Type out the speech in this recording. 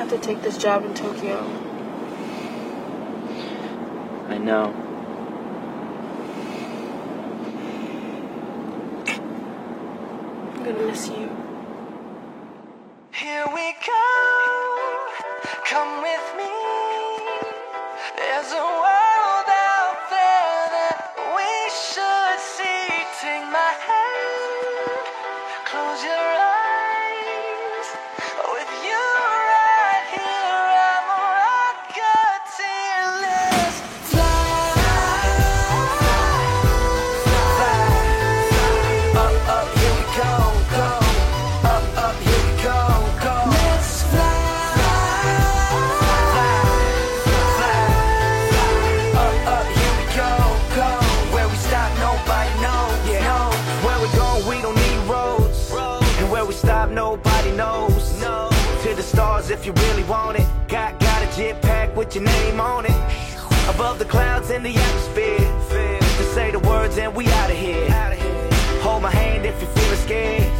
have to take this job in Tokyo. I know. I'm gonna miss you. Here we go. Come with me. There's a world out there that we should see. Take my hand. Close your eyes. Nobody knows. To the stars if you really want it. Got got a jet pack with your name on it. Above the clouds in the atmosphere. To say the words and we out of here. Hold my hand if you're feeling scared.